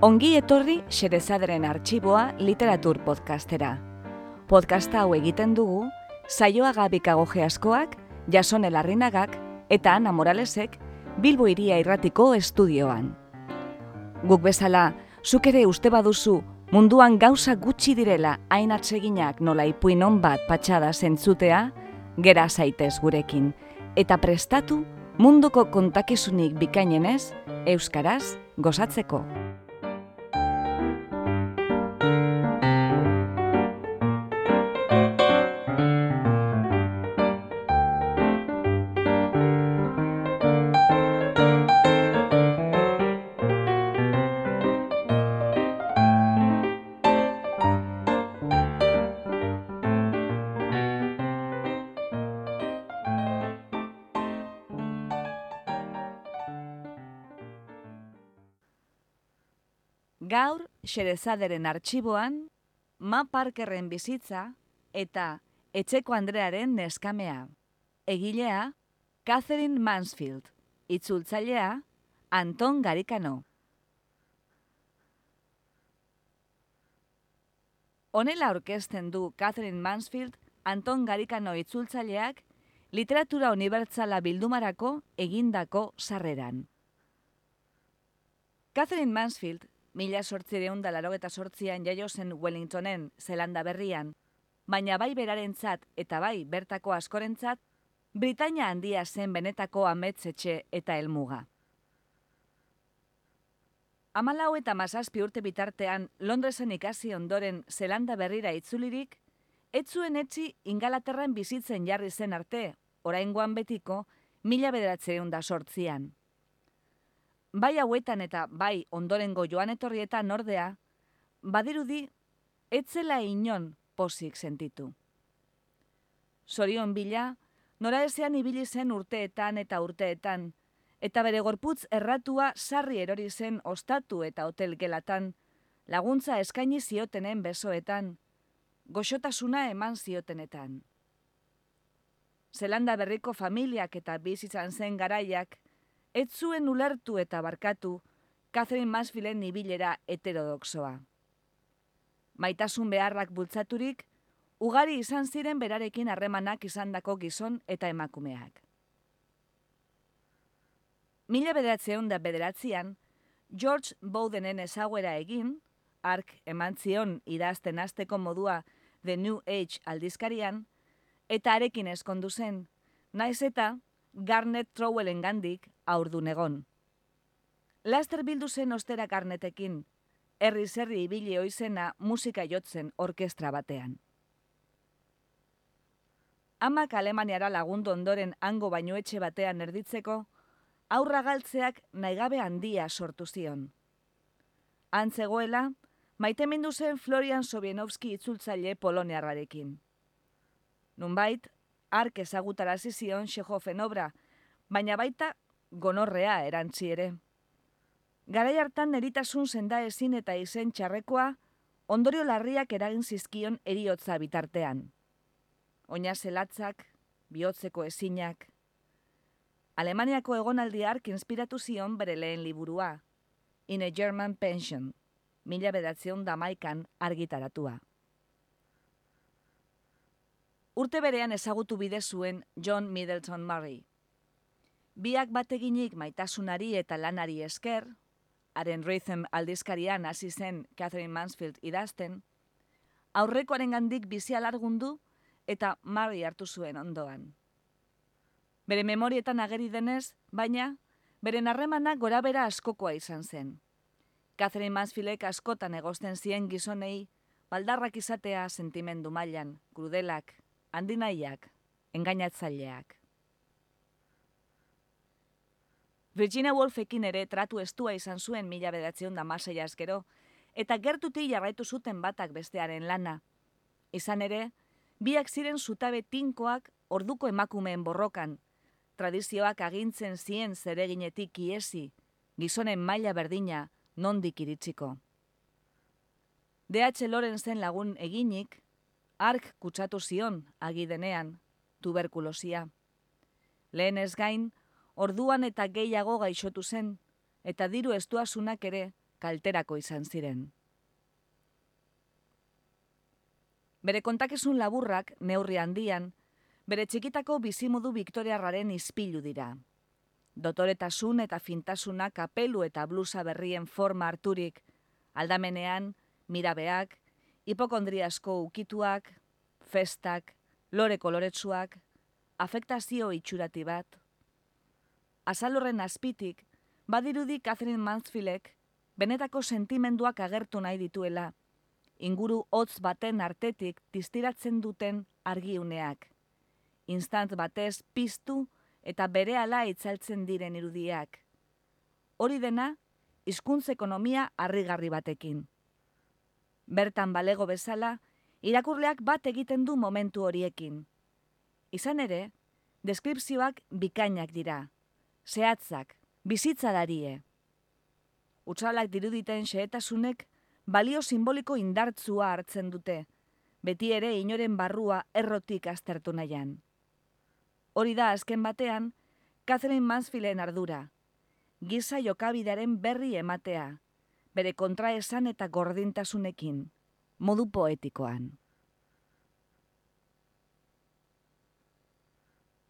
Ongi etorri Xerezaderen arxiboa literatur podcastera. Podcasta hau egiten dugu, saioa gabikago geaskoak, jason elarrinagak eta Ana Moralesek Bilbo iria irratiko estudioan. Guk bezala, zuk ere uste baduzu munduan gauza gutxi direla hain atseginak nola ipuin bat patxada zentzutea, gera zaitez gurekin, eta prestatu munduko kontakizunik bikainenez, Euskaraz gozatzeko. Xerezaderen arxiboan, Ma Parkerren bizitza eta Etxeko Andrearen neskamea. Egilea, Catherine Mansfield. Itzultzailea, Anton Garikano. Honela aurkezten du Catherine Mansfield, Anton Garikano itzultzaileak, literatura unibertsala bildumarako egindako sarreran. Catherine Mansfield mila sortzireun da laro eta sortzian jaio zen Wellingtonen, Zelanda berrian, baina bai berarentzat eta bai bertako askorentzat, Britania handia zen benetako ametzetxe eta helmuga. Amalau eta mazazpi urte bitartean Londresen ikasi ondoren Zelanda berrira itzulirik, etzuen etzi ingalaterran bizitzen jarri zen arte, oraingoan betiko, mila bederatzeun da sortzian bai hauetan eta bai ondorengo joan etorrietan ordea, badirudi, etzela inon posik sentitu. Sorion bila, nora ezean ibili zen urteetan eta urteetan, eta bere gorputz erratua sarri erori zen ostatu eta hotel gelatan, laguntza eskaini ziotenen besoetan, goxotasuna eman ziotenetan. Zelanda berriko familiak eta bizitzan zen garaiak, ez zuen ulertu eta barkatu Catherine Mansfielden ibilera heterodoxoa. Maitasun beharrak bultzaturik, ugari izan ziren berarekin harremanak izandako gizon eta emakumeak. Mila bederatzeun da bederatzean, George Bowdenen ezaguera egin, ark eman zion idazten azteko modua The New Age aldizkarian, eta arekin eskondu zen, naiz eta Garnet Trowellen gandik aurdu negon. Laster bildu zen ostera Garnetekin, herri zerri ibili oizena musika jotzen orkestra batean. Amak Alemaniara lagundu ondoren hango baino etxe batean erditzeko, aurra galtzeak naigabe handia sortu zion. Antzegoela, maitemindu zen Florian Sobienovski itzultzaile poloniarrarekin. Nunbait, ark ezagutara zion Chehofen obra, baina baita gonorrea erantzi ere. Garai hartan eritasun senda ezin eta izen txarrekoa, ondorio larriak eragin zizkion eriotza bitartean. Oina zelatzak, bihotzeko ezinak. Alemaniako egonaldi hark inspiratu zion bere lehen liburua, In a German Pension, mila bedatzion damaikan argitaratua. Urte berean ezagutu bide zuen John Middleton Murray. Biak bateginik maitasunari eta lanari esker, haren Rhythm aldizkarian hasi zen Catherine Mansfield idazten, aurrekoaren gandik bizi alargundu eta Murray hartu zuen ondoan. Bere memorietan ageri denez, baina, bere narremanak gora bera askokoa izan zen. Catherine Mansfieldek askotan egosten zien gizonei, baldarrak izatea sentimendu mailan, krudelak, handinaiak, engainatzaileak. Virginia Woolfekin ere tratu estua izan zuen mila bedatzion da masai askero, eta gertuti jarraitu zuten batak bestearen lana. Izan ere, biak ziren zutabe tinkoak orduko emakumeen borrokan, tradizioak agintzen zien zereginetik iesi, gizonen maila berdina nondik iritsiko. DH Lorenzen lagun eginik, ark kutsatu zion agidenean, tuberkulosia. Lehen ez gain, orduan eta gehiago gaixotu zen, eta diru estuasunak ere kalterako izan ziren. Bere kontakizun laburrak, neurri handian, bere txikitako bizimodu Viktoriarraren izpilu dira. Dotoretasun eta fintasuna kapelu eta blusa berrien forma harturik, aldamenean, mirabeak, hipokondriasko ukituak, festak, lore koloretsuak, afektazio itxurati bat. Azalorren azpitik, badirudi Catherine Mansfieldek benetako sentimenduak agertu nahi dituela, inguru hotz baten artetik distiratzen duten argiuneak. Instant batez piztu eta bere ala itzaltzen diren irudiak. Hori dena, hizkuntz ekonomia harrigarri batekin. Bertan balego bezala, irakurleak bat egiten du momentu horiekin. Izan ere, deskripzioak bikainak dira, zehatzak, bizitza darie. Utsalak diruditen xehetasunek balio simboliko indartzua hartzen dute, beti ere inoren barrua errotik aztertu nahian. Hori da azken batean, Catherine Mansfielden ardura, giza jokabidaren berri ematea, bere kontraesan eta gordintasunekin modu poetikoan.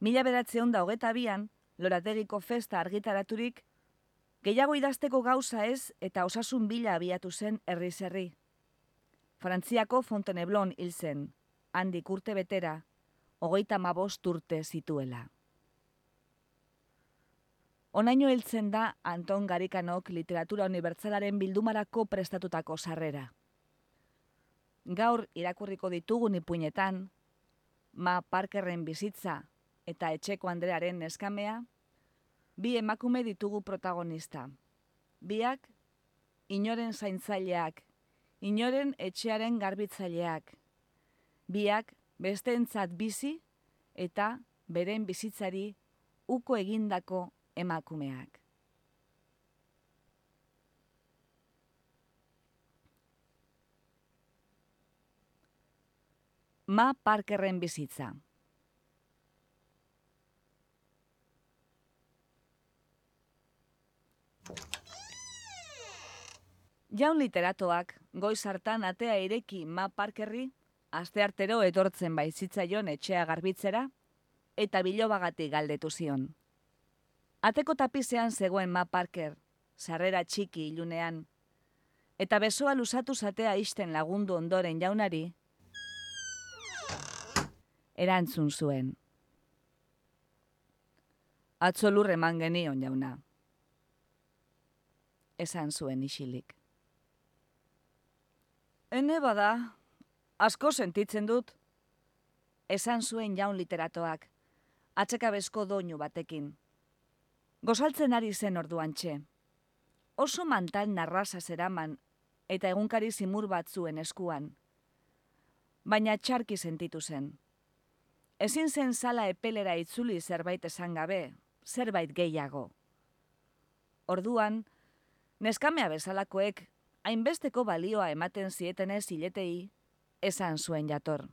Mila beratze honda hogeta bian, lorategiko festa argitaraturik, gehiago idazteko gauza ez eta osasun bila abiatu zen herri zerri. Frantziako Fonteneblon hil zen, handik urte betera, hogeita mabost urte zituela. Onaino hiltzen da Anton Garikanok literatura unibertsalaren bildumarako prestatutako sarrera. Gaur irakurriko ditugun ipuinetan, ma Parkerren bizitza eta etxeko Andrearen neskamea, bi emakume ditugu protagonista. Biak, inoren zaintzaileak, inoren etxearen garbitzaileak. Biak, besteentzat bizi eta beren bizitzari uko egindako emakumeak. Ma Parkerren bizitza. Jaun literatoak, goiz hartan atea ireki Ma Parkerri, aste artero etortzen baizitzaion etxea garbitzera, eta bilobagati galdetu zion. Ateko tapizean zegoen Ma Parker, sarrera txiki ilunean, eta besoa lusatu zatea isten lagundu ondoren jaunari, erantzun zuen. Atzo lurre man genion jauna. Esan zuen isilik. Hene bada, asko sentitzen dut. Esan zuen jaun literatoak, atzekabezko doinu batekin. Gozaltzen ari zen orduan txe. Oso mantal narraza zeraman eta egunkari zimur bat zuen eskuan. Baina txarki sentitu zen. Ezin zen sala epelera itzuli zerbait esan gabe, zerbait gehiago. Orduan, neskamea bezalakoek, hainbesteko balioa ematen zietenez hiletei, esan zuen jator.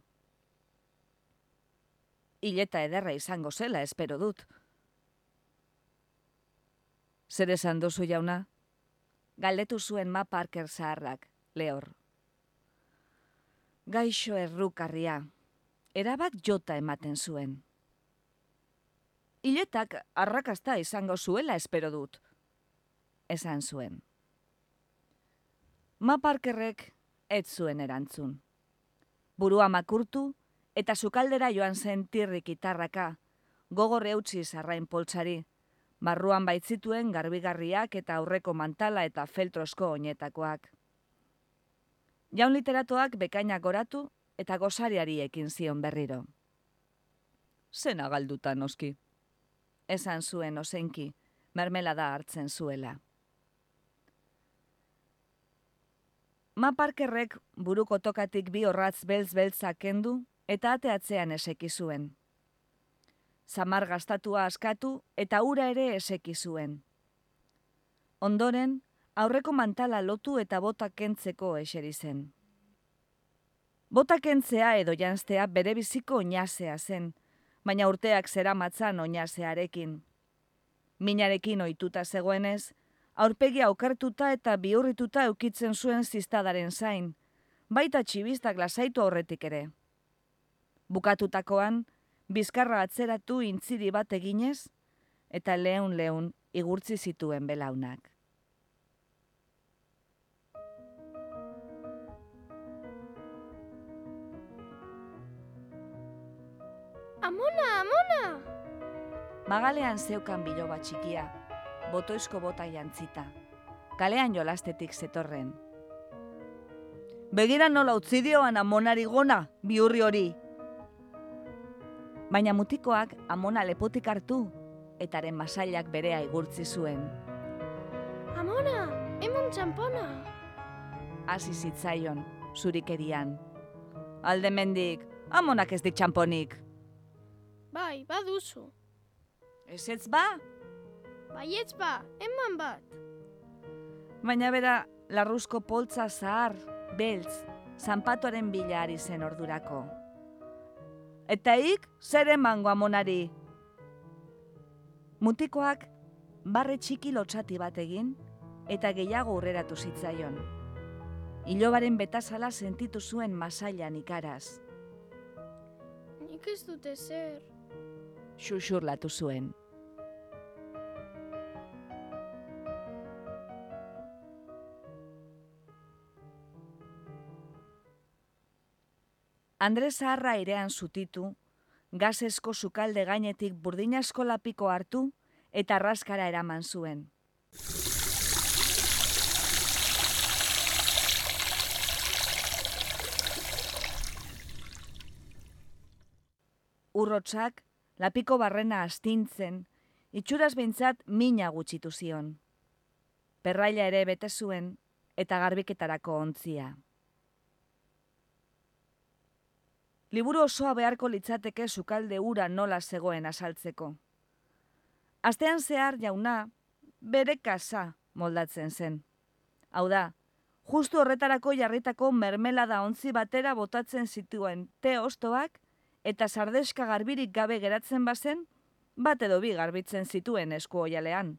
Hileta ederra izango zela, espero dut. Zer esan dozu jauna? Galdetu zuen ma Parker zaharrak, lehor. Gaixo errukarria, erabat jota ematen zuen. Iletak arrakasta izango zuela espero dut, esan zuen. Ma Parkerrek ez zuen erantzun. Burua makurtu eta sukaldera joan zen tirrik itarraka, gogorre eutzi zarrain poltsari, barruan baitzituen garbigarriak eta aurreko mantala eta feltrosko oinetakoak. Jaun literatuak bekainak goratu eta gozariari ekin zion berriro. Zena galduta noski. Esan zuen osenki, mermelada hartzen zuela. Ma parkerrek buruko tokatik bi horratz beltz-beltzak kendu eta ateatzean eseki zuen. Zamar gastatua askatu eta ura ere eseki zuen. Ondoren, aurreko mantala lotu eta botak kentzeko eseri zen. Botakentzea edo janztea bere biziko oinazea zen, baina urteak zera matzan oinazearekin. Minarekin ohituta zegoenez, aurpegia okartuta eta bihurrituta eukitzen zuen ziztadaren zain, baita txibistak lasaitu horretik ere. Bukatutakoan, bizkarra atzeratu intziri bat eginez, eta lehun igurtzi zituen belaunak. Amona, amona! Magalean zeukan biloba txikia, botoizko bota jantzita. Kalean jolastetik zetorren. Begira nola utzi dioan amonari gona, biurri hori. Baina mutikoak amona lepotik hartu, etaren masailak berea igurtzi zuen. Amona, emon txampona! Hasi zitzaion, zurikerian. Alde mendik, amonak ez dik txamponik. Bai, baduzu. Ez ez ba? Baietz ba, eman bat. Baina bera, larruzko poltza zahar, beltz, zanpatoren bila ari zen ordurako. Eta ik, zer emango amonari? Mutikoak, barre txiki lotxati bat egin, eta gehiago urreratu zitzaion. Ilobaren betazala sentitu zuen masailan ikaraz. Nik ez dute zer. xuxurlatu zuen. Andres Zaharra airean zutitu, gazesko sukalde gainetik burdinasko lapiko hartu eta arraskara eraman zuen. Urrotzak, lapiko barrena astintzen, itxuraz behintzat mina gutxitu zion. Perraila ere bete zuen eta garbiketarako ontzia. Liburu osoa beharko litzateke sukalde ura nola zegoen asaltzeko. Astean zehar jauna, bere kasa moldatzen zen. Hau da, justu horretarako jarritako mermelada ontzi batera botatzen zituen te ostoak eta sardeska garbirik gabe geratzen bazen, bat edo bi garbitzen zituen esku oialean.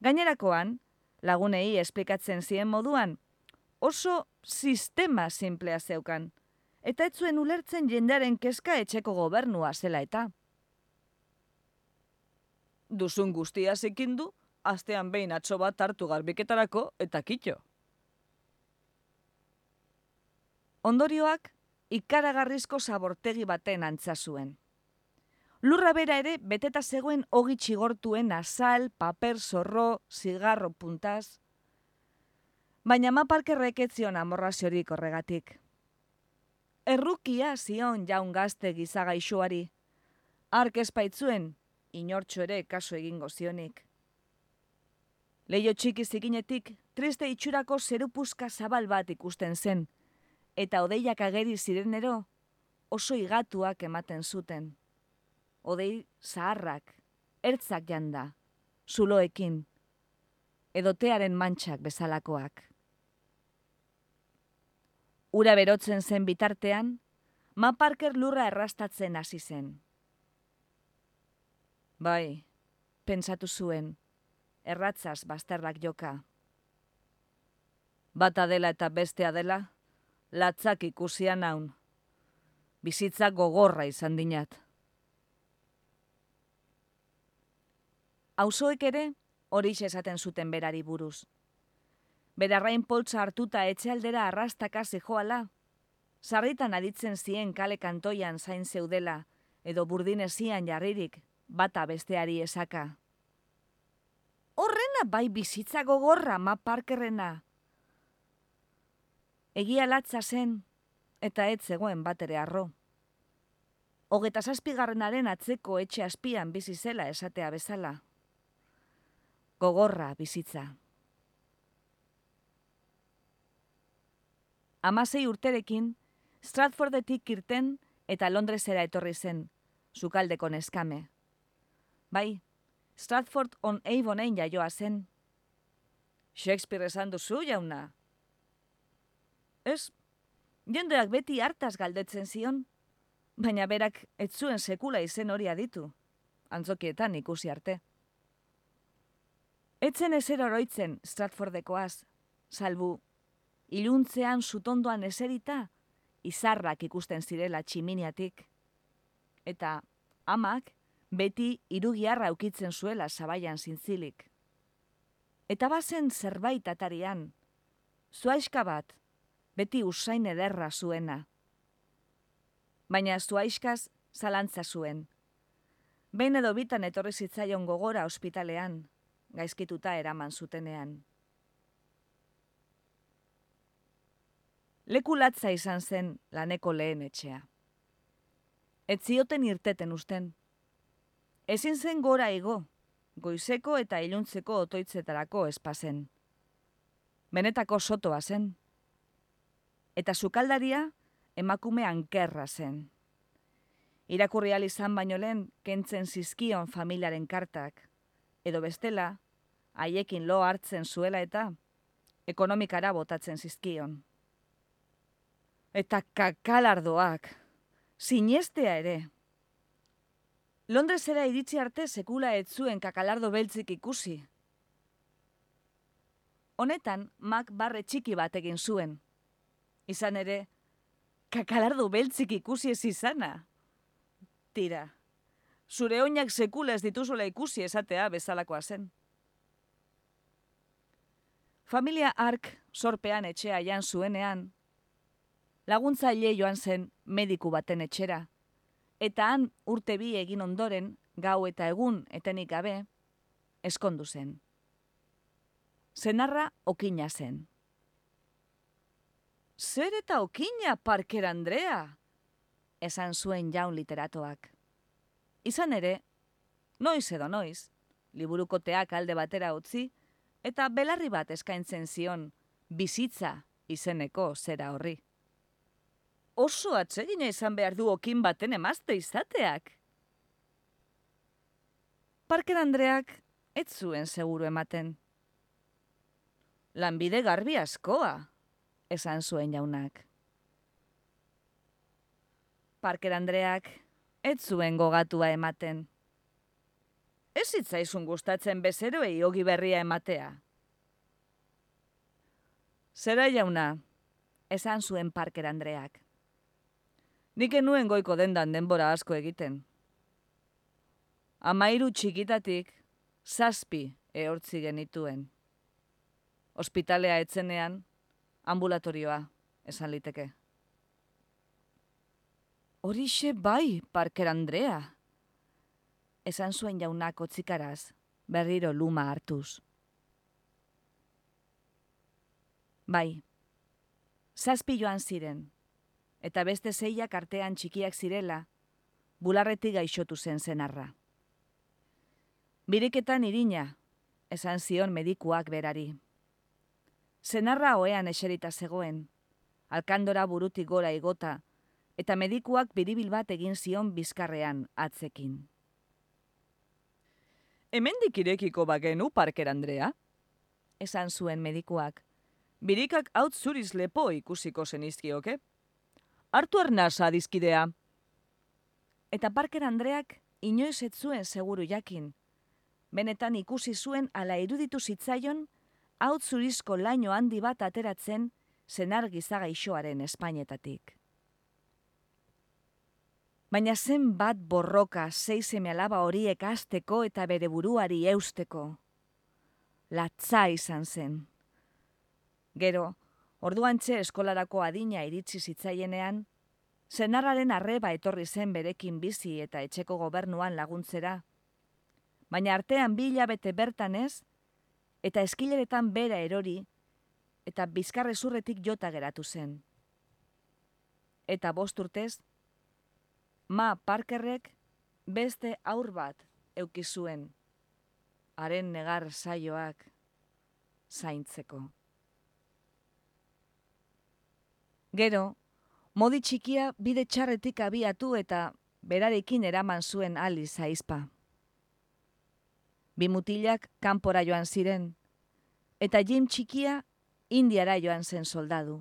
Gainerakoan, lagunei esplikatzen zien moduan, oso sistema simplea zeukan, eta ez zuen ulertzen jendearen kezka etxeko gobernua zela eta. Duzun guztia zikindu, astean behin atso bat hartu garbiketarako eta kitxo. Ondorioak, ikaragarrizko zabortegi baten antza zuen. Lurra bera ere beteta zegoen ogi txigortuen azal, paper, zorro, zigarro puntaz. Baina maparkerrek ez zion amorraziorik horregatik. Errukia zion jaun gazte gizagaixoari. Ark espaitzuen, inortxo ere kaso egingo zionik. Leio txiki zikinetik, triste itxurako zerupuzka zabal bat ikusten zen, eta odeiak ageri zirenero, oso igatuak ematen zuten. Odei zaharrak, ertzak janda, zuloekin, edotearen mantxak bezalakoak. Ura berotzen zen bitartean, Ma Parker lurra errastatzen hasi zen. Bai, pentsatu zuen, erratzaz bazterrak joka. Bata dela eta bestea dela, latzak ikusian naun. Bizitza gogorra izan dinat. Auzoek ere, hori esaten zuten berari buruz. Berarrain poltsa hartuta etxealdera arrastaka zehoala, sarritan aditzen zien kale kantoian zain zeudela, edo burdinezian jarririk, bata besteari esaka. Horrena bai bizitza gogorra ma parkerrena, Egia latza zen, eta ez zegoen bat ere arro. Hogeta zazpigarrenaren atzeko etxe azpian bizi zela esatea bezala. Gogorra bizitza. Amasei urterekin, Stratfordetik irten eta Londresera etorri zen, sukaldeko neskame. Bai, Stratford on Avonen jaioa zen. Shakespeare esan duzu jauna, Ez, jendeak beti hartaz galdetzen zion, baina berak ez zuen sekula izen hori aditu, antzokietan ikusi arte. Etzen ezer oroitzen Stratfordekoaz, salbu, iluntzean sutondoan eserita, izarrak ikusten zirela tximiniatik. Eta amak beti irugiarra ukitzen zuela zabaian zintzilik. Eta bazen zerbait atarian, zuaiska bat, beti usain ederra zuena. Baina zuaiskaz zalantza zuen. Behin edo bitan etorri zitzaion gogora ospitalean, gaizkituta eraman zutenean. Lekulatza izan zen laneko lehen etxea. Ez zioten irteten usten. Ezin zen gora igo, goizeko eta iluntzeko otoitzetarako espazen. Benetako sotoa zen. Eta sukaldaria emakume ankerra zen. Irakurri izan baino lehen kentzen zizkion familiaren kartak, edo bestela, haiekin lo hartzen zuela eta ekonomikara botatzen zizkion. Eta kakalardoak, sinestea ere. Londresera iritsi arte sekula ez zuen kakalardo beltzik ikusi. Honetan, mak barre txiki bat egin zuen. Izan ere, kakalardo beltzik ikusi ez izana. Tira, zure oinak sekula ez dituzula ikusi esatea bezalakoa zen. Familia Ark sorpean etxea jan zuenean, laguntzaile joan zen mediku baten etxera, eta han urte bi egin ondoren, gau eta egun etenik gabe, eskondu zen. Zenarra okina zen. Zer eta okina, Parker Andrea? Esan zuen jaun literatoak. Izan ere, noiz edo noiz, liburukoteak alde batera utzi, eta belarri bat eskaintzen zion, bizitza izeneko zera horri. Oso atsegina izan behar du okin baten emazte izateak. Parker Andreak ez zuen seguru ematen. Lanbide garbi askoa, esan zuen jaunak. Parker Andreak ez zuen gogatua ematen. Ez zitzaizun gustatzen bezeroei ogi berria ematea. Zera jauna, esan zuen Parker Andreak. Nik enuen goiko dendan denbora asko egiten. Amairu txikitatik, zazpi ehortzi genituen. Hospitalea etzenean, ambulatorioa, esan liteke. Horixe bai, Parker Andrea. Esan zuen jaunako txikaraz, berriro luma hartuz. Bai, zazpi joan ziren, eta beste zeiak artean txikiak zirela, bularretik gaixotu zen zenarra. Biriketan irina, esan zion medikuak berari. Zenarra hoean eserita zegoen, alkandora burutik gora igota, eta medikuak biribil bat egin zion bizkarrean atzekin. Hemendik irekiko bagenu, Parker Andrea? Esan zuen medikuak. Birikak haut zuriz lepo ikusiko zenizkioke? Artu arnasa dizkidea. Eta Parker Andreak inoiz ez zuen seguru jakin. Benetan ikusi zuen ala iruditu zitzaion haut zurizko laino handi bat ateratzen zenar gizagaixoaren Espainetatik. Baina zen bat borroka zeizeme alaba horiek azteko eta bere buruari eusteko. Latza izan zen. Gero, orduan txe eskolarako adina iritsi zitzaienean, zenarraren arreba etorri zen berekin bizi eta etxeko gobernuan laguntzera. Baina artean bila bete bertan ez, eta eskileretan bera erori, eta bizkarre zurretik jota geratu zen. Eta bost urtez, Ma Parkerrek beste aur bat eukizuen, haren negar saioak zaintzeko. Gero, modi txikia bide txarretik abiatu eta berarekin eraman zuen ali zaizpa. Bi mutilak kanpora joan ziren, eta Jim txikia indiara joan zen soldadu.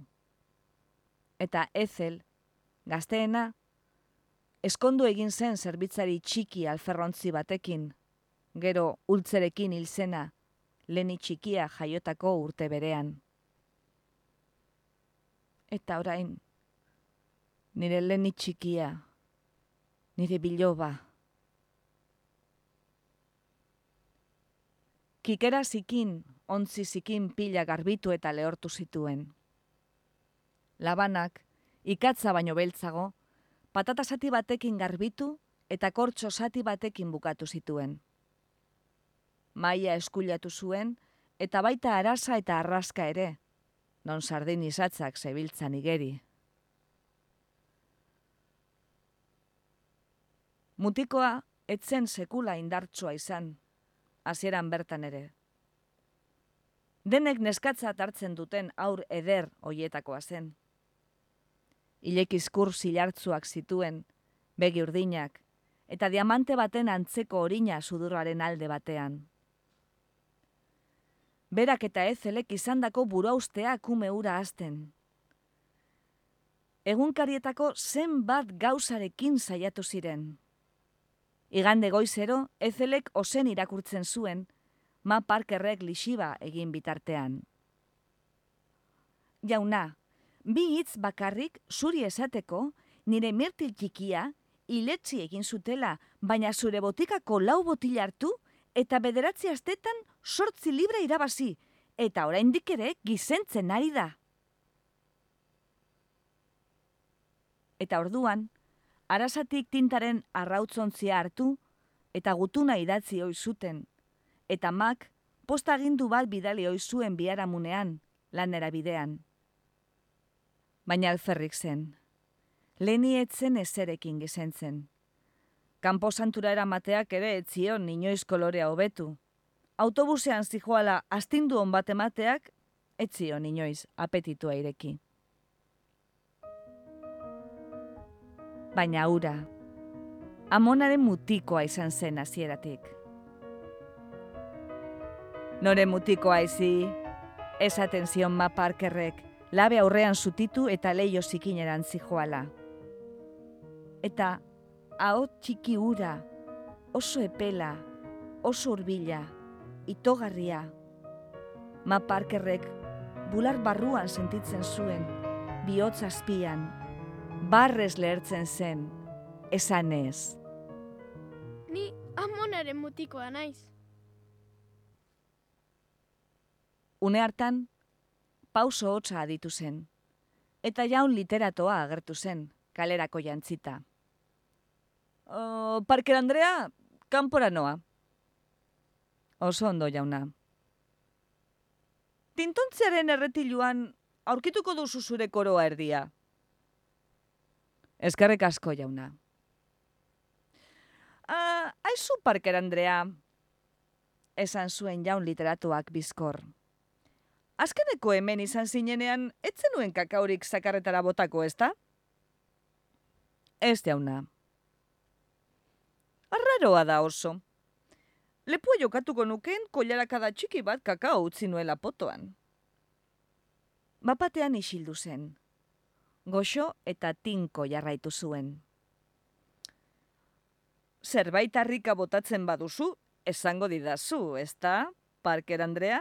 Eta Ezel, gazteena, Eskondu egin zen zerbitzari txiki alferrontzi batekin, gero ultzerekin hilzena, leni txikia jaiotako urte berean. Eta orain, nire leni txikia, nire biloba. Kikera zikin, ontzi zikin pila garbitu eta lehortu zituen. Labanak, ikatza baino beltzago, patata sati batekin garbitu eta kortxo sati batekin bukatu zituen. Maia eskuilatu zuen eta baita arasa eta arraska ere, non sardin izatzak zebiltzan igeri. Mutikoa etzen sekula indartsua izan, hasieran bertan ere. Denek neskatza hartzen duten aur eder hoietakoa zen. Ilekizkur zilartzuak zituen, begi urdinak, eta diamante baten antzeko orina sudurraren alde batean. Berak eta ezelek izandako buraustea kume ura azten. Egunkarietako zenbat gauzarekin saiatu ziren. Igande goizero, ezelek ozen irakurtzen zuen, ma parkerrek lixiba egin bitartean. Jauna, bi hitz bakarrik zuri esateko, nire mirtil txikia, iletzi egin zutela, baina zure botikako lau botil hartu, eta bederatzi astetan sortzi libre irabazi, eta oraindik ere gizentzen ari da. Eta orduan, arasatik tintaren arrautzontzia hartu, eta gutuna idatzi hoi zuten, eta mak postagindu bat bidali hoi zuen biharamunean, lanera bidean. Baina alferrik zen. Leni etzen ezerekin gizentzen. Kampo santura eramateak ere etzion inoiz kolorea hobetu. Autobusean zijoala astindu hon bat emateak, etzion inoiz apetitua ireki. Baina ura, amonaren mutikoa izan zen hasieratik. Nore mutikoa izi, esaten zion ma parkerrek, labe aurrean zutitu eta leio zikineran zijoala. Eta hau txiki ura, oso epela, oso urbila, itogarria. Ma parkerrek bular barruan sentitzen zuen, bihotz azpian, barrez lehertzen zen, esan ez. Ni amonaren mutikoa naiz. Une hartan, pauso hotza aditu zen, eta jaun literatoa agertu zen, kalerako jantzita. Uh, Parker Andrea, kanpora noa. Oso ondo jauna. Tintontzearen erretiluan aurkituko duzu zure koroa erdia. Eskerrek asko jauna. Uh, aizu Parker Andrea, esan zuen jaun literatuak bizkor. Azkeneko hemen izan zinenean, etzen nuen kakaurik zakarretara botako, ezta? Ez jauna. Arraroa da oso. Lepua jokatuko nuken kolarakada txiki bat kakao utzi nuela potoan. Bapatean isildu zen. Goxo eta tinko jarraitu zuen. Zerbait harrika botatzen baduzu, esango didazu, ezta, Parker Andrea?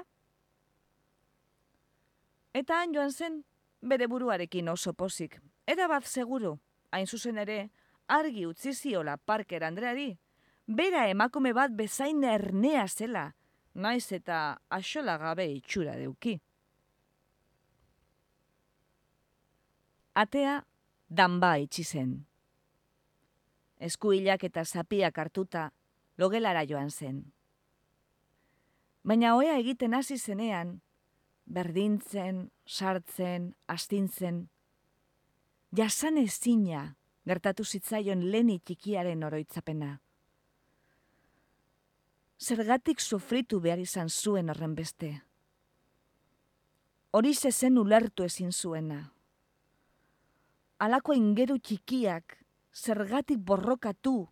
Eta han joan zen, bere buruarekin oso pozik. Era bat seguru, hain zuzen ere, argi utzi ziola Parker Andreari, bera emakume bat bezain ernea zela, naiz eta axola gabe itxura deuki. Atea danba itxi zen. Eskuilak eta zapiak hartuta logelara joan zen. Baina oea egiten hasi zenean, berdintzen, sartzen, astintzen, jasan ezina gertatu zitzaion leni txikiaren oroitzapena. Zergatik sufritu behar izan zuen horren beste. Hori zen ulertu ezin zuena. Alako ingeru txikiak zergatik borrokatu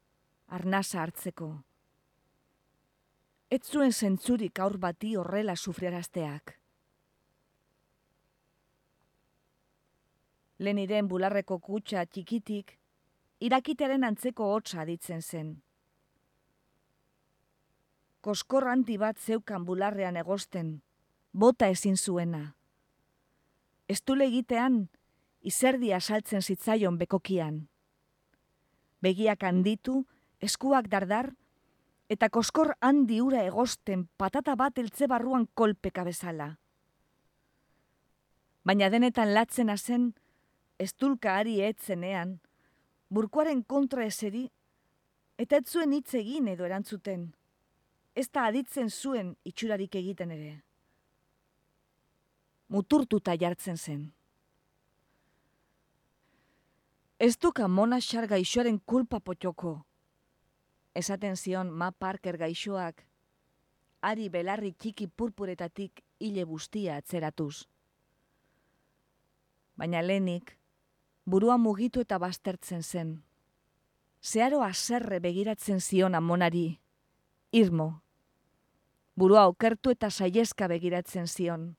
arnasa hartzeko. Ez zuen zentzurik aur bati horrela sufriarazteak. Leniren bularreko kutsa txikitik, irakiteren antzeko hotza ditzen zen. Koskor handi bat zeukan bularrean egosten, bota ezin zuena. Estule egitean, izerdia saltzen zitzaion bekokian. Begiak handitu, eskuak dardar, eta koskor handi ura egosten patata bat eltze barruan kolpeka bezala. Baina denetan latzen zen, estulka ari etzenean, burkuaren kontra eseri, eta ez zuen hitz egin edo erantzuten, ez da aditzen zuen itxurarik egiten ere. Muturtuta jartzen zen. Ez duka mona xar gaixoaren kulpa potxoko. Esaten zion ma Parker gaixoak, ari belarri txiki purpuretatik hile bustia atzeratuz. Baina lehenik, burua mugitu eta baztertzen zen. Zeharo aserre begiratzen zion amonari, irmo. Burua okertu eta saieska begiratzen zion.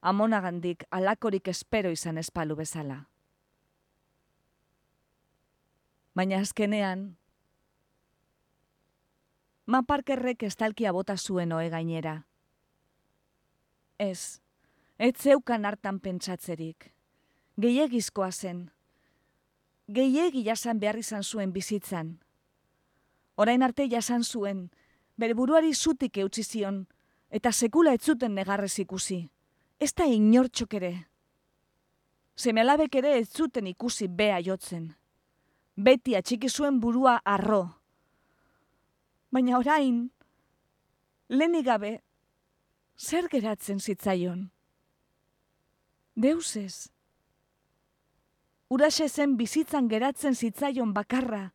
Amonagandik alakorik espero izan espalu bezala. Baina azkenean, ma parkerrek estalkia bota zuen oe gainera. Ez, ez zeukan hartan pentsatzerik. Gehiegizkoa zen. Gehiegi jasan behar izan zuen bizitzan. Orain arte jasan zuen, bere buruari zutik eutzi zion, eta sekula ez zuten negarrez ikusi. Ez da inortxok ere. Semelabek ere ez zuten ikusi bea jotzen beti atxiki zuen burua arro. Baina orain, lehenik gabe, zer geratzen zitzaion? Deus ez. Uraxe zen bizitzan geratzen zitzaion bakarra,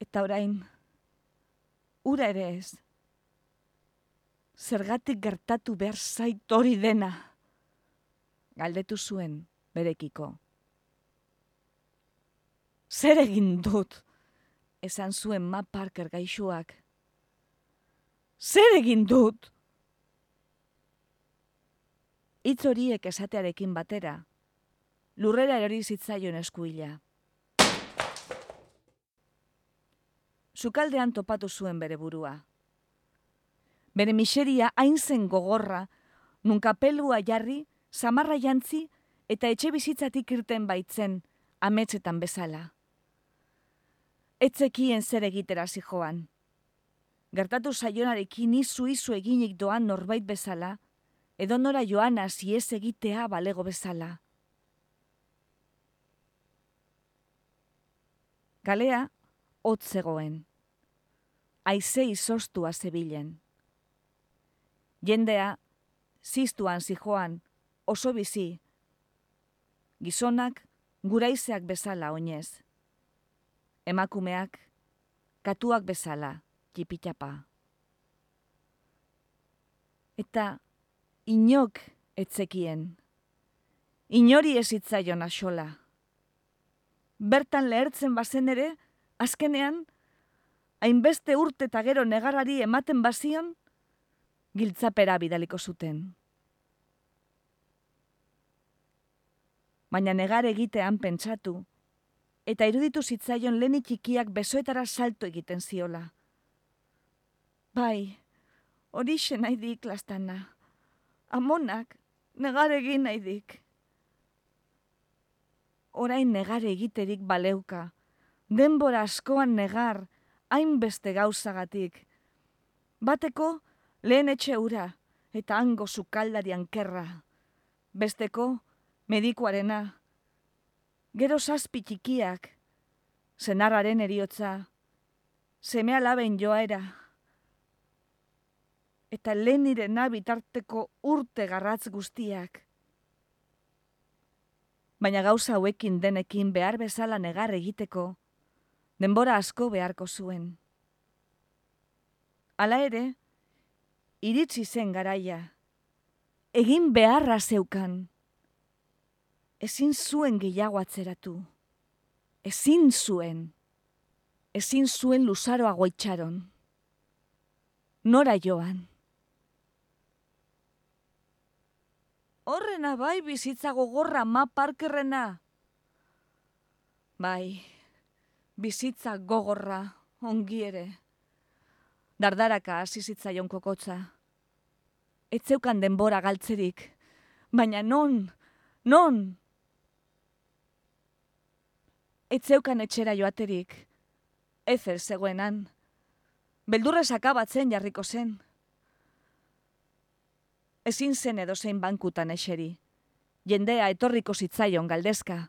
eta orain, ura ere ez. Zergatik gertatu behar zait hori dena, galdetu zuen berekiko. Zer egin dut? Esan zuen ma Parker gaixoak. Zer egin dut? Itz horiek esatearekin batera, lurrera erori zitzaion eskuila. Sukaldean topatu zuen bere burua. Bere miseria hain zen gogorra, nun kapelua jarri, samarra jantzi eta etxe bizitzatik irten baitzen, ametsetan bezala etzekien zer egitera zijoan. Gertatu saionarekin izu izu eginik doan norbait bezala, edo nora joana ziez egitea balego bezala. Galea, hotz zegoen. Aize izostua zebilen. Jendea, ziztuan zijoan, oso bizi. Gizonak, guraizeak bezala oinez emakumeak, katuak bezala, jipitapa. Eta inok etzekien, inori ezitzaion asola. Bertan lehertzen bazen ere, azkenean, hainbeste urte eta gero negarari ematen bazion, giltzapera bidaliko zuten. Baina negar egitean pentsatu, eta iruditu zitzaion leni txikiak besoetara salto egiten ziola. Bai, hori nahi dik lastana. Amonak, negar egin nahi dik. Orain negar egiterik baleuka. Denbora askoan negar, hainbeste gauzagatik. Bateko, lehen etxe ura, eta hango zukaldarian kerra. Besteko, medikuarena, gero zazpi txikiak, zenarraren eriotza, semea laben joaera, eta lehen irena bitarteko urte garratz guztiak. Baina gauza hauekin denekin behar bezala negar egiteko, denbora asko beharko zuen. Hala ere, iritsi zen garaia, egin beharra zeukan, ezin zuen gehiago atzeratu. Ezin zuen. Ezin zuen luzaroa goitxaron. Nora joan. Horrena bai bizitza gogorra ma parkerrena. Bai, bizitza gogorra ongi ere. Dardaraka hasi zitzaion kokotza. Etzeukan denbora galtzerik, baina non, non? Etzeukan etxera joaterik, ezer zegoenan, beldurrez akabatzen jarriko zen. Ezin zen edozein bankutan eseri, jendea etorriko zitzaion galdezka.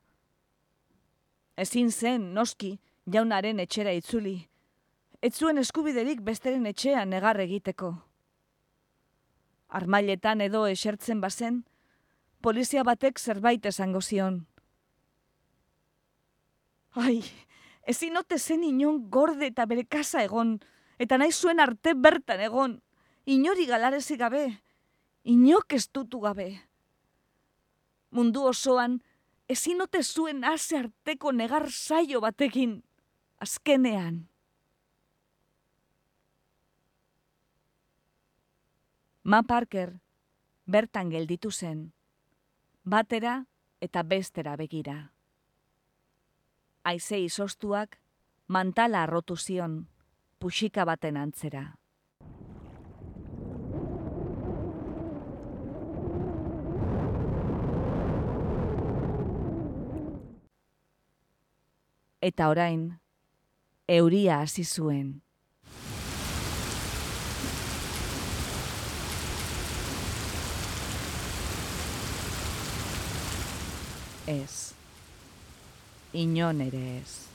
Ezin zen, noski, jaunaren etxera itzuli, ez zuen eskubiderik besteren etxean negar egiteko. Armailetan edo esertzen bazen, polizia batek zerbait esango zion. Ai, ezin ote zen inon gorde eta bere kasa egon, eta nahi zuen arte bertan egon, inori galarezi gabe, inok ez dutu gabe. Mundu osoan, ezin ote zuen ase arteko negar saio batekin, azkenean. Ma Parker bertan gelditu zen, batera eta bestera begira. Aize izostuak mantala arrotu zion, puxika baten antzera. Eta orain, euria hasi zuen. Ez. Inon ere ez.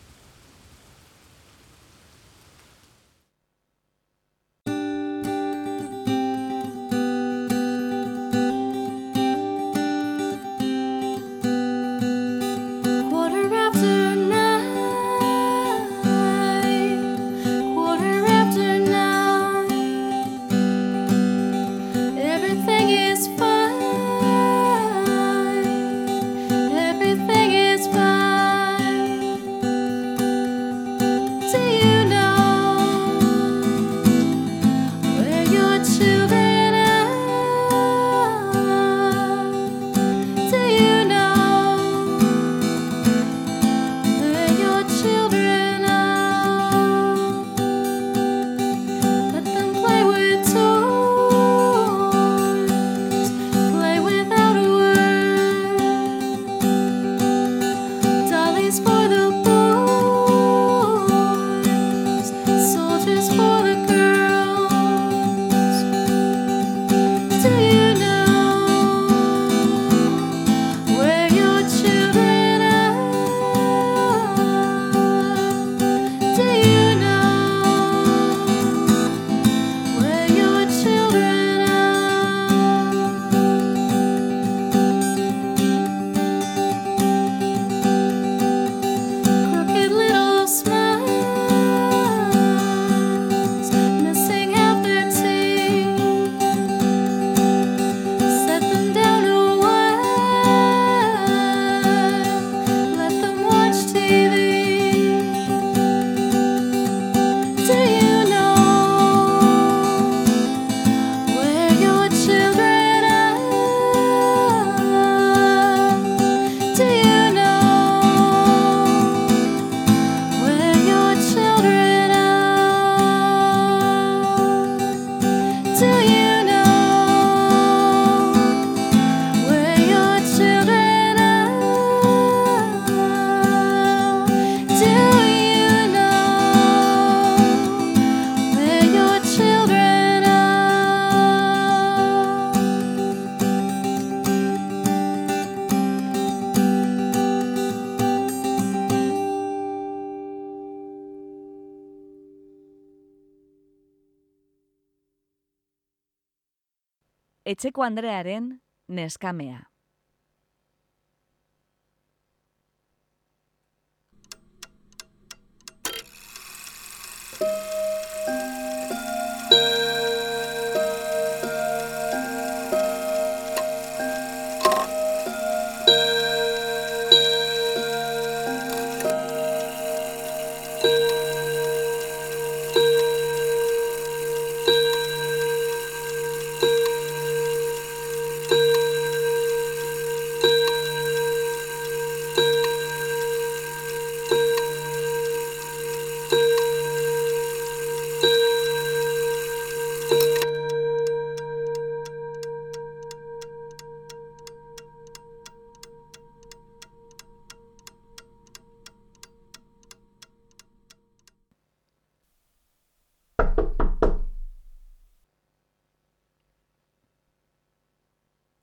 etxeko Andrearen neskamea.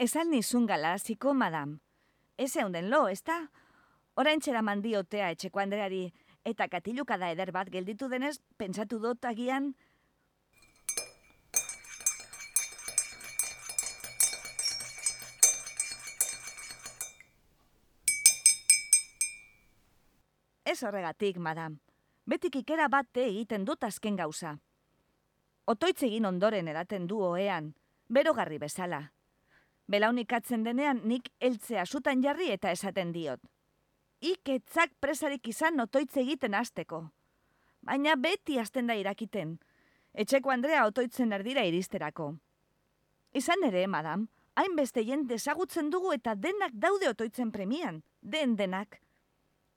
Esan nizun galaziko, madam. Ez eunden lo, ez da? Orain txera mandiotea etxeko Andreari, eta katiluka da eder bat gelditu denez, pentsatu dut agian... Ez horregatik, madam. Betik ikera bat egiten dut azken gauza. Otoitz egin ondoren edaten du oean, berogarri bezala. Belaunikatzen denean nik eltzea sutan jarri eta esaten diot. Ik etzak presarik izan otoitz egiten hasteko. Baina beti hasten da irakiten. Etxeko Andrea otoitzen erdira iristerako. Izan ere, madam, hainbeste jende ezagutzen dugu eta denak daude otoitzen premian, den denak.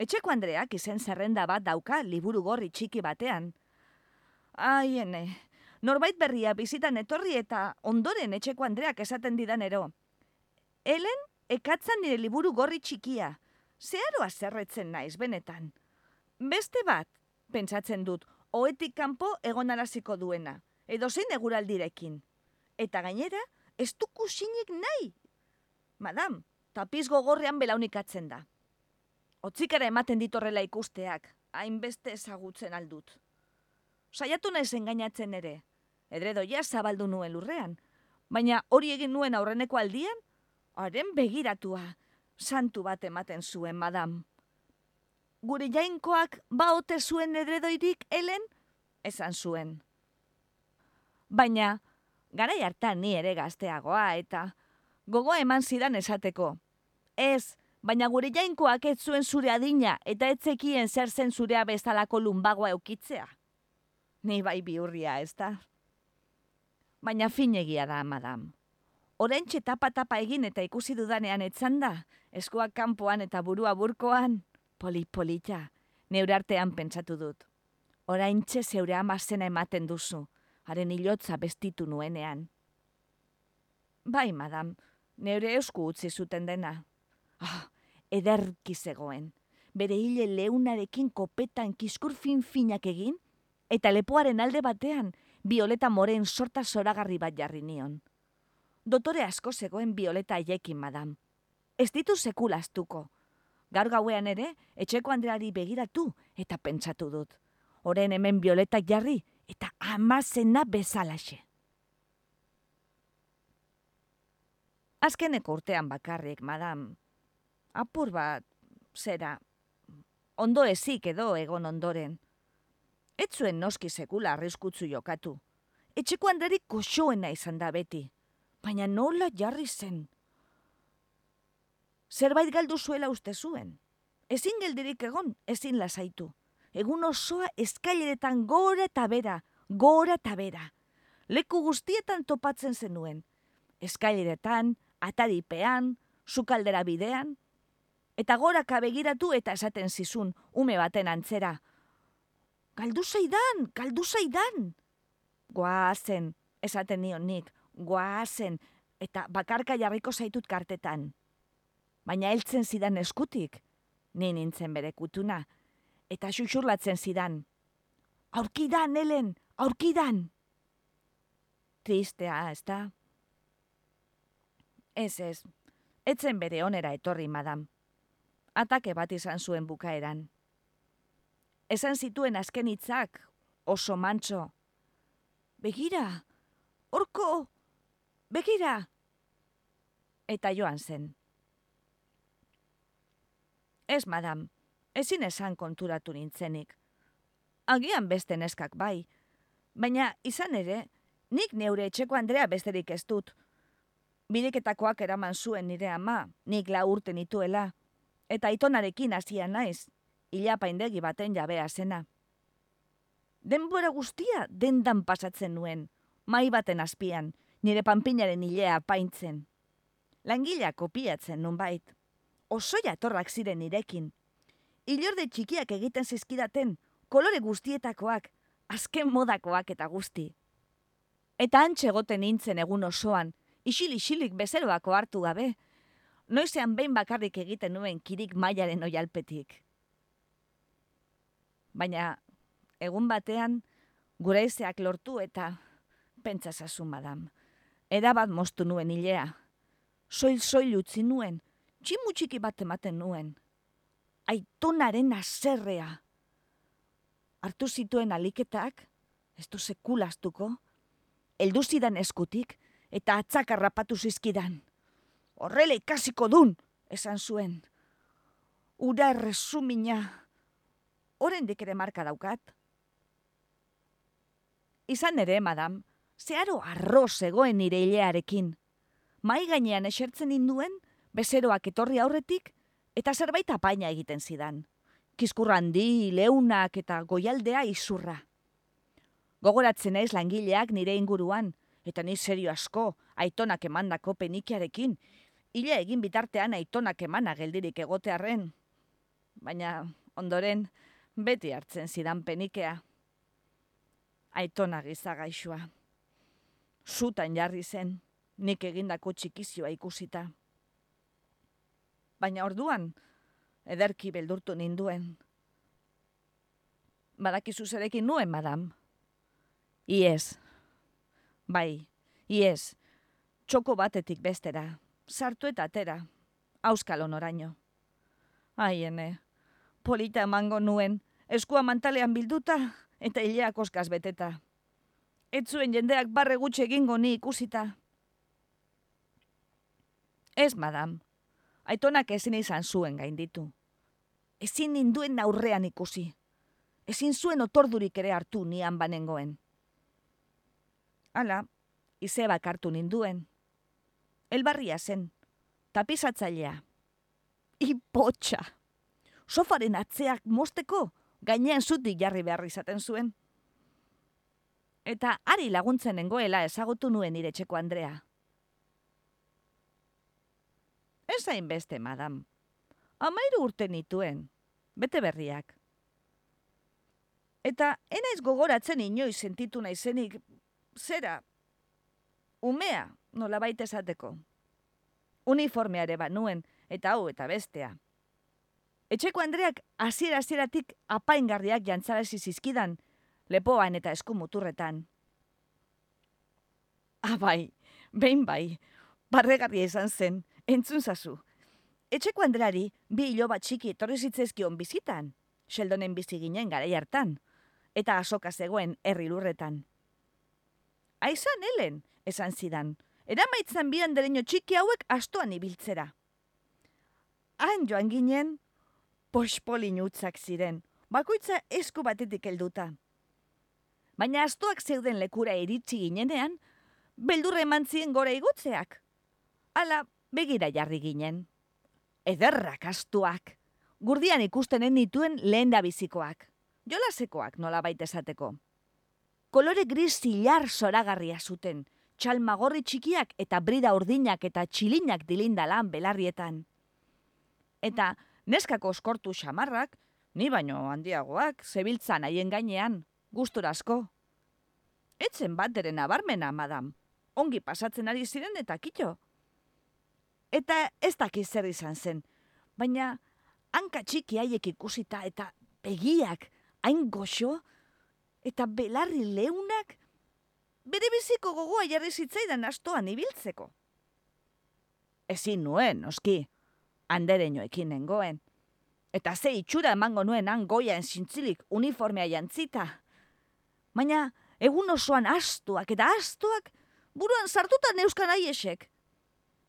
Etxeko Andreak izen zerrenda bat dauka liburu gorri txiki batean. Ai, ene, norbait berria bizitan etorri eta ondoren etxeko Andreak esaten didan ero. Helen, ekatzan nire liburu gorri txikia. Zeharo azerretzen naiz, benetan. Beste bat, pentsatzen dut, oetik kanpo egonaraziko duena, edo zein eguraldirekin. Eta gainera, ez duku sinik nahi. Madam, tapiz gogorrean belaunikatzen da. Otzikara ematen ditorrela ikusteak, hainbeste ezagutzen aldut. Saiatu naiz engainatzen ere, edredoia zabaldu nuen lurrean, baina hori egin nuen aurreneko aldian, haren begiratua, santu bat ematen zuen, madam. Gure jainkoak baote zuen edredoirik, Helen? Esan zuen. Baina, garai hartan ni ere gazteagoa eta gogoa eman zidan esateko. Ez, baina gure jainkoak ez zuen zure adina eta etzekien zer zen zurea bezalako lumbagoa eukitzea. Ni bai biurria, ez da? Baina finegia da, madam. Orentxe tapa-tapa egin eta ikusi dudanean etzan da, eskuak kanpoan eta burua burkoan, poli-polita, neure artean pentsatu dut. Oraintxe zeure ama zena ematen duzu, haren hilotza bestitu nuenean. Bai, madam, neure eusku utzi zuten dena. Ah, ederki zegoen. Bere hile leunarekin kopetan kiskur fin-finak egin, eta lepoaren alde batean, bioleta moren sorta zoragarri bat jarri nion. Dotore asko zegoen bioleta haiekin, madam. Ez ditu sekulaztuko. Gaur gauean ere, etxeko Andreari begiratu eta pentsatu dut. Oren hemen bioletak jarri eta amazena bezalaxe. Azkeneko urtean bakarrik, madam. Apur bat, zera, ondo ezik edo egon ondoren. Ez zuen noski sekula arriskutzu jokatu. Etxeko handarik koxoena izan da beti. Baina nola jarri zen. Zerbait galdu zuela uste zuen. Ezin geldirik egon, ezin lasaitu. Egun osoa eskaileretan gora eta bera, gora eta bera. Leku guztietan topatzen zenuen. Eskaileretan, ataripean, sukaldera bidean, eta goraka begiratu eta esaten zizun ume baten antzera. Galdu zaidan, galdu zaidan! Goazen, esaten nion nik, goazen, eta bakarka jarriko zaitut kartetan. Baina heltzen zidan eskutik, ni nintzen bere kutuna, eta xuxurlatzen zidan. Aurkidan, Helen, aurkidan! Tristea, ez da? Ez ez, etzen bere onera etorri, madam. Atake bat izan zuen bukaeran. Esan zituen azken hitzak oso mantxo. Begira, orko, begira! Eta joan zen. Ez, madam, ezin esan konturatu nintzenik. Agian beste neskak bai, baina izan ere, nik neure etxeko Andrea besterik ez dut. Biriketakoak eraman zuen nire ama, nik la urte nituela, eta itonarekin hasia naiz, ilapaindegi baten jabea zena. Denbora guztia dendan pasatzen nuen, mai baten azpian, nire panpinaren hilea paintzen. Langila kopiatzen nunbait. Oso jatorrak ziren nirekin. Ilorde txikiak egiten zizkidaten, kolore guztietakoak, azken modakoak eta guzti. Eta antxe egoten nintzen egun osoan, isil-isilik bezeroako hartu gabe, noizean behin bakarrik egiten nuen kirik mailaren oialpetik. Baina, egun batean, gure lortu eta pentsasasun madam. Erabat moztu nuen hilea. soil-soil utzi nuen, tximu txiki bat ematen nuen. Aitonaren aserrea. Hartu zituen aliketak, ez du sekulaztuko, heldu zidan eskutik, eta atzak harrapatu zizkidan. Horrela ikasiko dun, esan zuen. Ura erresumina, oraindik ere marka daukat. Izan ere, madam, zeharo arroz zegoen nire hilearekin. Mai gainean esertzen ninduen, bezeroak etorri aurretik, eta zerbait apaina egiten zidan. Kiskurra handi, leunak eta goialdea izurra. Gogoratzen naiz langileak nire inguruan, eta ni serio asko, aitonak emandako penikiarekin, hile egin bitartean aitonak emana geldirik egotearren. Baina, ondoren, beti hartzen zidan penikea. Aitona gizagaixua. Zutan jarri zen, nik egindako txikizioa ikusita. Baina orduan, ederki beldurtu ninduen. Badakizu zerekin nuen, madam. Iez. Bai, iez. Txoko batetik bestera. Sartu eta atera. Auskalo noraino. Ai, ene. Polita emango nuen. Eskua mantalean bilduta eta hileak oskaz beteta. Ez zuen jendeak barre gutxi egingo ni ikusita. Ez, madam. Aitonak ezin izan zuen gainditu. Ezin ninduen aurrean ikusi. Ezin zuen otordurik ere hartu nian banengoen. Hala, izebak hartu ninduen. Elbarria zen, tapizatzailea. Ipotxa! Sofaren atzeak mosteko, gainean zutik jarri behar izaten zuen. Eta ari laguntzen nengoela ezagutu nuen nire txeko Andrea. Ez beste, madam. Amairu urte nituen, bete berriak. Eta enaiz gogoratzen inoiz sentitu naizenik, zera, umea, nola baita esateko. Uniformea ere banuen, eta hau eta bestea. Etxeko Andreak hasiera hasieratik apaingarriak jantzarazi zizkidan, lepoan eta eskumuturretan. Ah, bai, behin bai, barregarria izan zen, entzun zazu. Etxeko Andreari bi hilo bat txiki etorri zitzaizkion bizitan, Sheldonen bizi ginen garai hartan, eta asoka zegoen herri lurretan. Aizan, Helen, esan zidan, eramaitzan bi andereño txiki hauek astoan ibiltzera. Han joan ginen, pospolin utzak ziren, bakoitza esku batetik helduta. Baina astoak zeuden lekura iritsi ginenean, beldurre eman zien gora igutzeak. Hala, begira jarri ginen. Ederrak astuak. Gurdian ikustenen nituen lehen da bizikoak. Jolasekoak nola baita esateko. Kolore gris zilar zoragarria zuten, txalmagorri txikiak eta brida urdinak eta txilinak dilindalan belarrietan. Eta neskako eskortu xamarrak, ni baino handiagoak, zebiltzan haien gainean, gusturasko. Etzen bat ere nabarmena, madam. Ongi pasatzen ari ziren eta kito. Eta ez dakiz zer izan zen, baina hanka txiki haiek ikusita eta begiak hain goxo eta belarri leunak bere biziko gogoa jarri zitzaidan astoan ibiltzeko. Ezin nuen, oski, andereñoekin nengoen. Eta ze itxura emango nuen han goian zintzilik uniformea jantzita. Baina egun osoan astuak eta astuak buruan sartuta neuskan aiesek.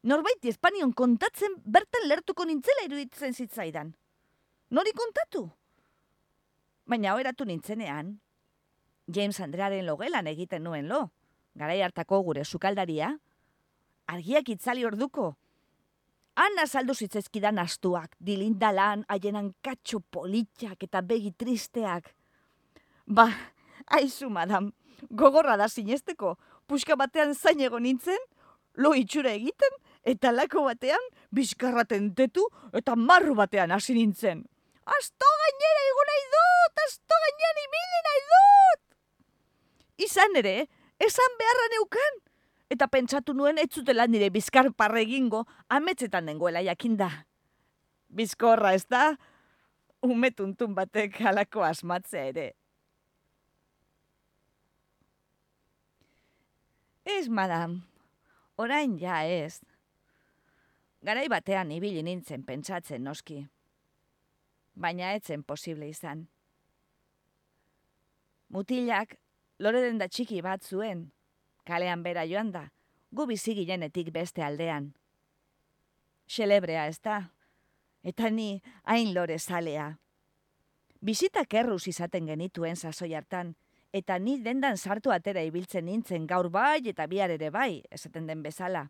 Norbait espanion kontatzen bertan lertuko nintzela iruditzen zitzaidan. Nori kontatu? Baina oeratu nintzenean, James Andrearen logelan egiten nuen lo, garai hartako gure sukaldaria, argiak itzali orduko, Han azaldu zitzaizkidan astuak, dilindalan, haienan katxo politxak eta begi tristeak. Ba, aizu, madam, gogorra da sinesteko, puska batean zain egon nintzen, lo itxura egiten, eta lako batean, bizkarra tentetu, eta marru batean hasi nintzen. Asto gainera igu nahi dut, asto gainean ibili nahi dut! Izan ere, esan beharra neukan, eta pentsatu nuen ez zutela nire bizkar parre egingo ametzetan dengoela jakinda. Bizkorra, ez da? Umetuntun batek halako asmatzea ere. Ez, madam, orain ja ez. garai batean ibili nintzen pentsatzen noski. Baina etzen posible izan. Mutilak lore denda txiki bat zuen, kalean bera joan da, gu bizi ginenetik beste aldean. Xelebrea ez da, eta ni hain lore zalea. Bisitak erruz izaten genituen sasoi hartan, eta ni dendan sartu atera ibiltzen nintzen gaur bai eta bihar ere bai, esaten den bezala.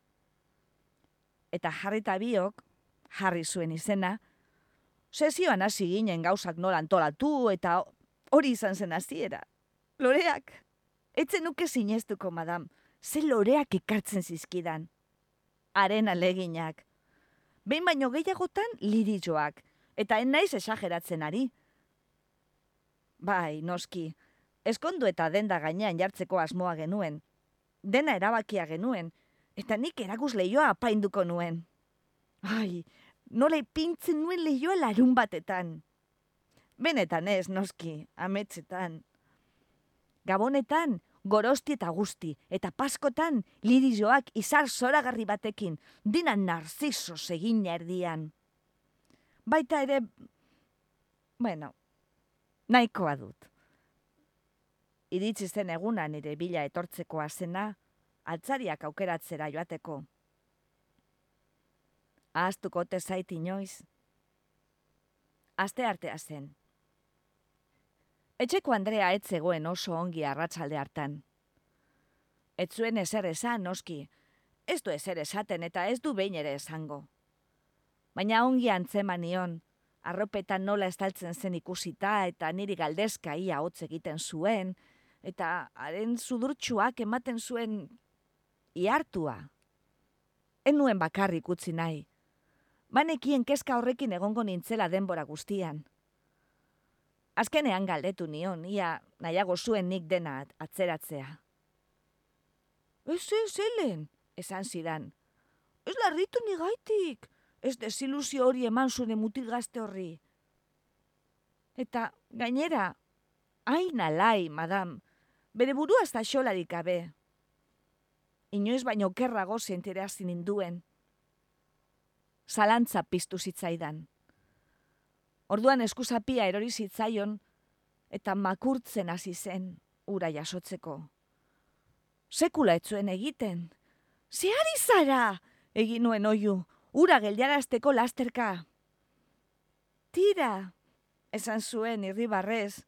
Eta jarri eta biok, jarri zuen izena, sesioan hasi ginen gauzak nola antolatu eta hori izan zen hasiera. Loreak, etzen nuke sinestuko, madam, ze loreak ekartzen zizkidan. Haren aleginak. Behin baino gehiagotan liritxoak, eta en naiz esageratzen ari. Bai, noski, eskondu eta denda gainean jartzeko asmoa genuen. Dena erabakia genuen, eta nik erakus lehioa apainduko nuen. Ai, nola ipintzen nuen lehioa larun batetan. Benetan ez, noski, ametzetan. Gabonetan, gorosti eta guzti, eta paskotan lirizioak izar zoragarri batekin, dina narziso egin erdian. Baita ere, bueno, nahikoa dut. Iritsi zen eguna nire bila etortzeko zena, altzariak aukeratzera joateko. Ahaztuko te zait inoiz. Aste artea zen. Etxeko Andrea ez zegoen oso ongi arratsalde hartan. Ez zuen ezer esan, noski. Ez du ezer esaten eta ez du behin ere esango. Baina ongi antzeman nion, arropetan nola estaltzen zen ikusita eta niri galdezka ia hotz egiten zuen, eta haren sudurtsuak ematen zuen iartua. En nuen bakarrik utzi nahi. Banekien kezka horrekin egongo nintzela denbora guztian. Azkenean galdetu nion, ia nahiago zuen nik dena atzeratzea. Ez ez, Helen, esan zidan. Ez larritu nigaitik, ez desiluzio hori eman zuen mutil gazte horri. Eta gainera, hain alai, madam, bere burua ez da xolarik gabe. Inoiz baino kerrago zenterea ninduen. Zalantza piztu zitzaidan. Orduan eskusapia erori zitzaion eta makurtzen hasi zen ura jasotzeko. Sekula etzuen egiten. Zehari zara! Egin nuen oiu, ura geldiarazteko lasterka. Tira! Esan zuen irribarrez.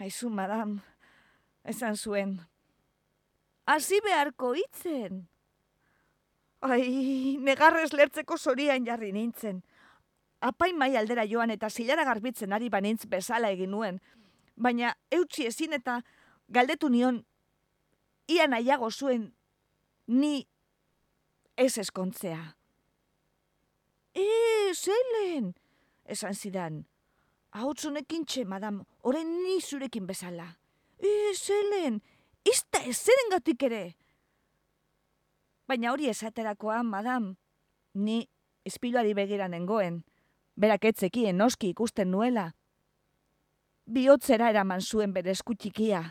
Aizu, madam. Esan zuen. Hasi beharko hitzen. Ai, negarrez lertzeko zorian jarri nintzen apain mai aldera joan eta zilara garbitzen ari banintz bezala egin nuen. Baina eutxi ezin eta galdetu nion ia nahiago zuen ni ez eskontzea. E, zelen, esan zidan. Hautzunekin txe, madam, oren ni zurekin bezala. E, zelen, izta ez gatik ere. Baina hori esaterakoa, madam, ni espiloari begira nengoen berak etzekien noski ikusten nuela. Biotzera eraman zuen bere eskutxikia,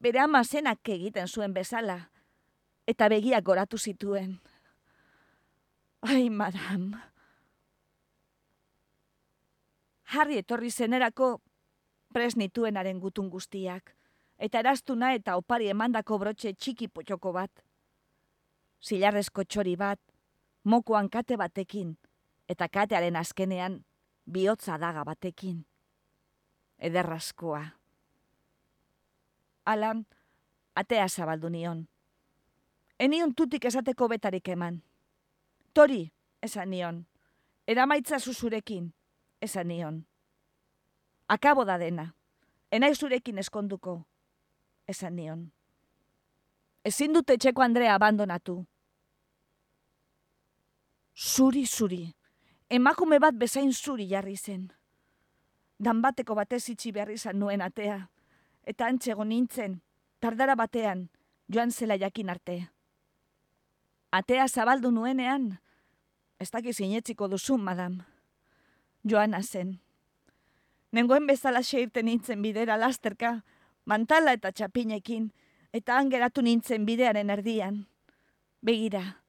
bere ama zenak egiten zuen bezala, eta begiak goratu zituen. Ai, madam. Harri etorri zenerako presnituenaren gutun guztiak, eta eraztuna eta opari emandako brotxe txiki potxoko bat. Zilarrezko txori bat, mokoan kate batekin, eta katearen azkenean bihotza daga batekin. Ederraskoa. Alan, atea zabaldu nion. Enion tutik esateko betarik eman. Tori, esan nion. Eramaitza zuzurekin, esan nion. Akabo da dena. Enai zurekin eskonduko, esan nion. Ezin dute txeko Andrea abandonatu. Zuri, zuri emakume bat bezain zuri jarri zen. Dan bateko batez itxi behar izan nuen atea, eta antxego nintzen, tardara batean, joan zela jakin arte. Atea zabaldu nuenean, ez dakiz inetziko duzu, madam. Joan zen. Nengoen bezala seirten nintzen bidera lasterka, mantala eta txapinekin, eta angeratu nintzen bidearen erdian. Begira,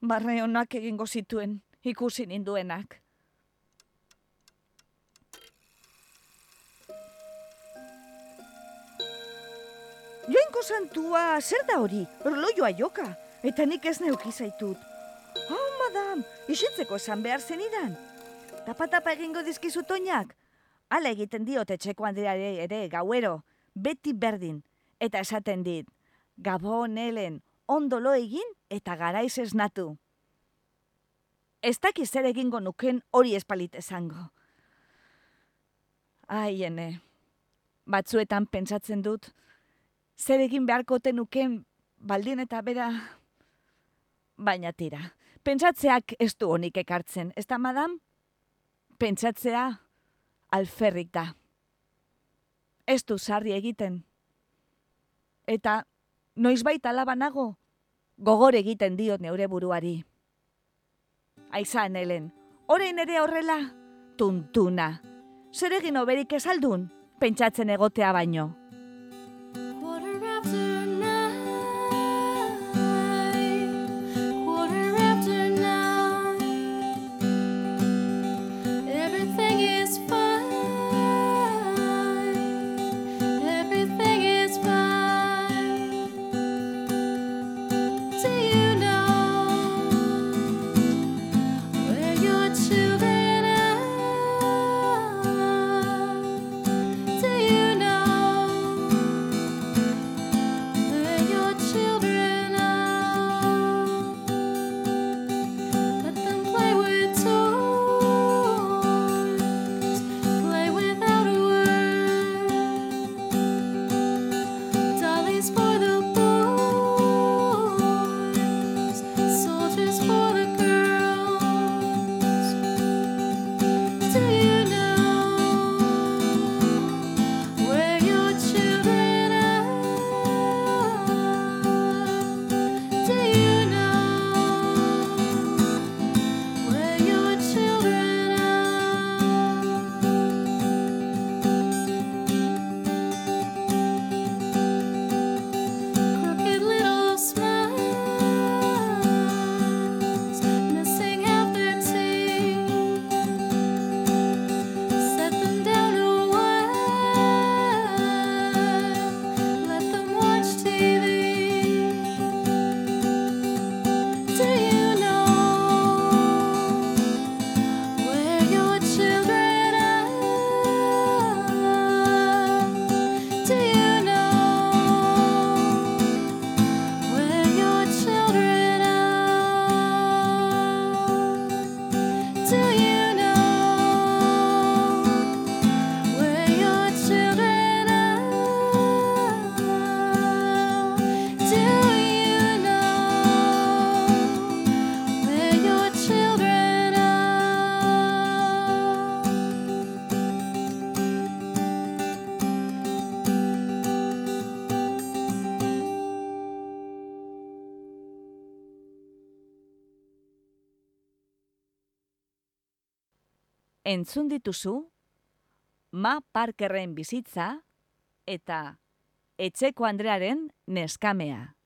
barre honak egingo zituen ikusi ninduenak. Joinko santua, zer da hori? Orloioa joka, eta nik ez neuki zaitut. Oh, madam, isitzeko esan behar zenidan. Tapa-tapa egingo dizkizu toinak? Hala egiten diot etxeko handiare ere gauero, beti berdin. Eta esaten dit, gabon helen, ondo lo egin eta garaiz esnatu. Ez dakiz zer egingo nuken hori espalit esango. Ai, ene, batzuetan pentsatzen dut, zer egin beharko nuken baldin eta bera... Baina tira, pentsatzeak ez du honik ekartzen, ez da, madam? Pentsatzea alferrik da. Ez du sarri egiten. Eta noizbait alaba nago, gogor egiten diot neure buruari. Aizan, Helen, orain ere horrela, tuntuna. Zer egin oberik esaldun, pentsatzen egotea baino. Entzun dituzu, Ma Parkerren bizitza eta Etxeko Andrearen neskamea.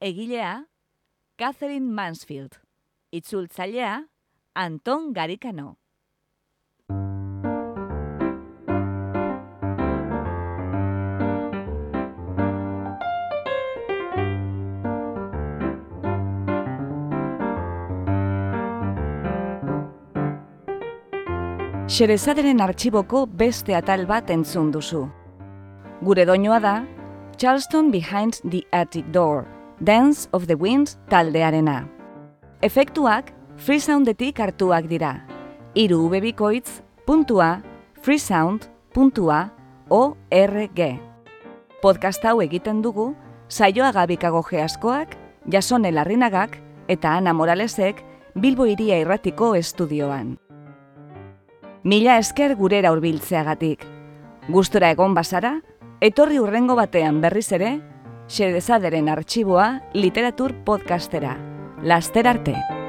Egilea, Catherine Mansfield. Itzultzailea, Anton Garikano. Xerezaderen artxiboko beste atal bat entzun duzu. Gure doinoa da, Charleston Behind the Attic Door, Dance of the Wind taldearena. Efektuak freesoundetik hartuak dira. Iru ubebikoitz puntua freesound puntua org. Podcast hau egiten dugu, saioa gabikago geaskoak, jasone larrinagak eta Ana Moralesek Bilbo iria irratiko estudioan. Mila esker gurera hurbiltzeagatik. Gustora egon bazara, etorri urrengo batean berriz ere, xerezaderen artxiboa literatur podcastera. Laster arte!